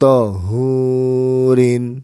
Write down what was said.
طهور.